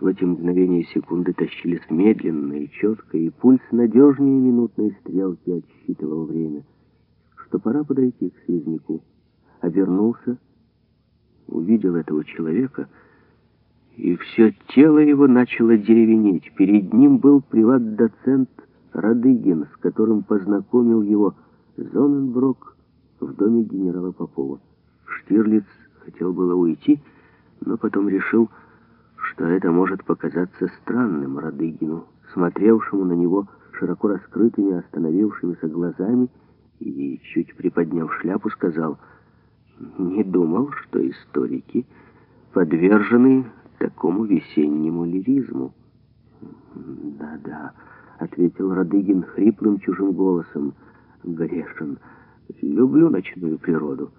в эти мгновения секунды тащились медленно и четко, и пульс надежнее минутной стрелки отсчитывал время, что пора подойти к связнику. Обернулся, увидел этого человека, и все тело его начало деревенеть. Перед ним был приват-доцент Радыгин, с которым познакомил его Зоненброк в доме генерала Попова. Штирлиц хотел было уйти, но потом решил, что это может показаться странным Радыгину, смотревшему на него широко раскрытыми, остановившимися глазами, и, чуть приподняв шляпу, сказал, «Не думал, что историки подвержены такому весеннему лиризму». «Да-да», — ответил Радыгин хриплым чужим голосом, «грешен, люблю ночную природу».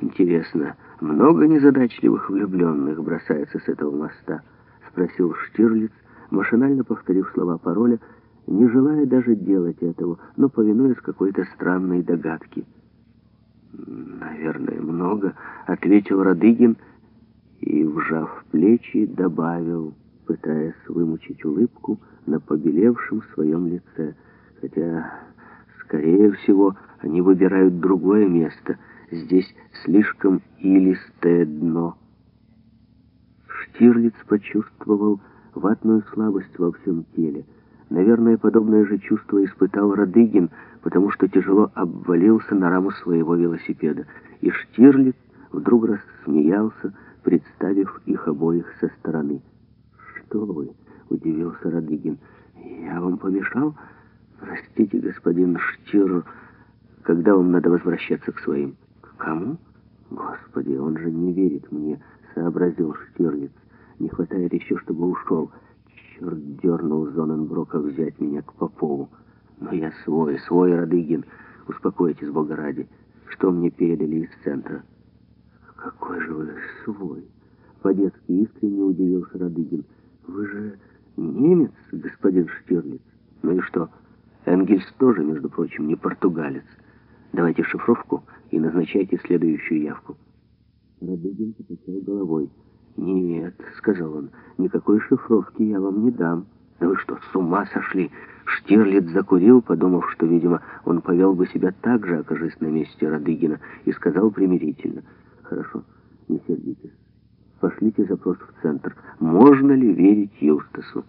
«Интересно, много незадачливых влюбленных бросается с этого моста?» — спросил Штирлиц, машинально повторив слова пароля, не желая даже делать этого, но повинуясь какой-то странной догадке. «Наверное, много», — ответил Радыгин и, вжав плечи, добавил, пытаясь вымучить улыбку на побелевшем своем лице, хотя, скорее всего, они выбирают другое место — Здесь слишком илистое дно. Штирлиц почувствовал ватную слабость во всем теле. Наверное, подобное же чувство испытал Радыгин, потому что тяжело обвалился на раму своего велосипеда. И Штирлиц вдруг рассмеялся, представив их обоих со стороны. «Что вы?» — удивился Радыгин. «Я вам помешал? Простите, господин Штир, когда вам надо возвращаться к своим?» «Кому? Господи, он же не верит мне», — сообразил Штирлиц. «Не хватает еще, чтобы ушел. Черт дернул Зоненброка взять меня к Попову. Но я свой, свой, Радыгин. Успокойтесь, Бога ради. Что мне передали из центра?» «Какой же вы свой?» По-детски искренне удивился Радыгин. «Вы же немец, господин Штирлиц?» «Ну и что? Энгельс тоже, между прочим, не португалец». Давайте шифровку и назначайте следующую явку. Радыгин покачал головой. «Нет», — сказал он, — «никакой шифровки я вам не дам». «Да вы что, с ума сошли?» Штирлиц закурил, подумав, что, видимо, он повел бы себя так же, окажись на месте Радыгина, и сказал примирительно. «Хорошо, не сердитесь. Пошлите запрос в центр. Можно ли верить Юстасу?»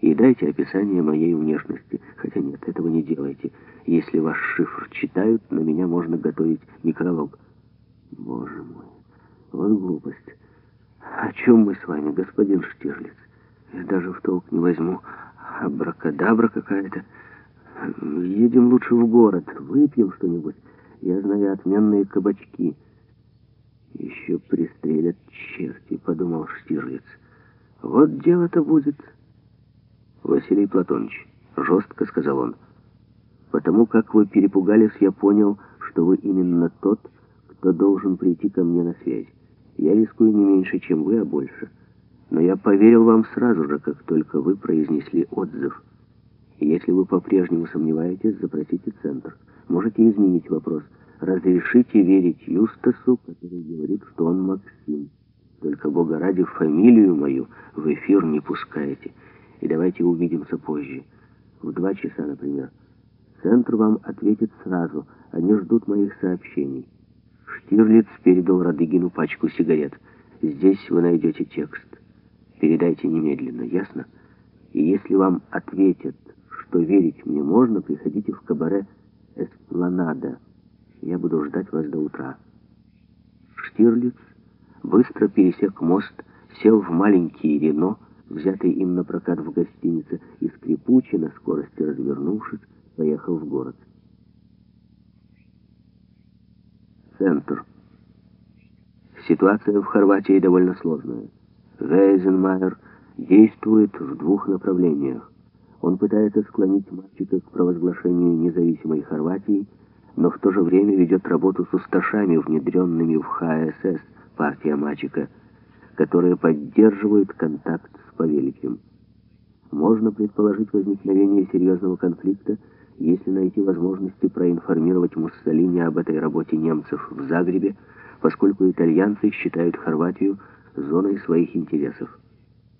И дайте описание моей внешности. Хотя нет, этого не делайте. Если ваш шифр читают, на меня можно готовить некролог. Боже мой, вот глупость. О чем мы с вами, господин Штирлиц? Я даже в толк не возьму. Абракадабра какая-то. Едем лучше в город, выпьем что-нибудь. Я знаю отменные кабачки. Еще пристрелят черти, подумал Штирлиц. Вот дело-то будет... «Василий Платонович», — жестко сказал он, — «потому как вы перепугались, я понял, что вы именно тот, кто должен прийти ко мне на связь. Я рискую не меньше, чем вы, а больше. Но я поверил вам сразу же, как только вы произнесли отзыв. Если вы по-прежнему сомневаетесь, запросите центр. Можете изменить вопрос. Разрешите верить Юстасу, который говорит, что он Максим. Только, Бога ради, фамилию мою в эфир не пускаете» и давайте увидимся позже. В два часа, например. Центр вам ответит сразу. Они ждут моих сообщений. Штирлиц передал Радыгину пачку сигарет. Здесь вы найдете текст. Передайте немедленно, ясно? И если вам ответят, что верить мне можно, приходите в кабаре «Эспланада». Я буду ждать вас до утра. Штирлиц быстро пересек мост, сел в маленький Рено, взятый им на прокат в гостинице, и скрипуче, на скорости развернувшись, поехал в город. Центр. Ситуация в Хорватии довольно сложная. Вейзенмайер действует в двух направлениях. Он пытается склонить мальчика к провозглашению независимой Хорватии, но в то же время ведет работу с усташами, внедренными в ХСС, партия мальчика, которые поддерживают контакт Павеличем. Можно предположить возникновение серьезного конфликта, если найти возможности проинформировать Муссолини об этой работе немцев в Загребе, поскольку итальянцы считают Хорватию зоной своих интересов.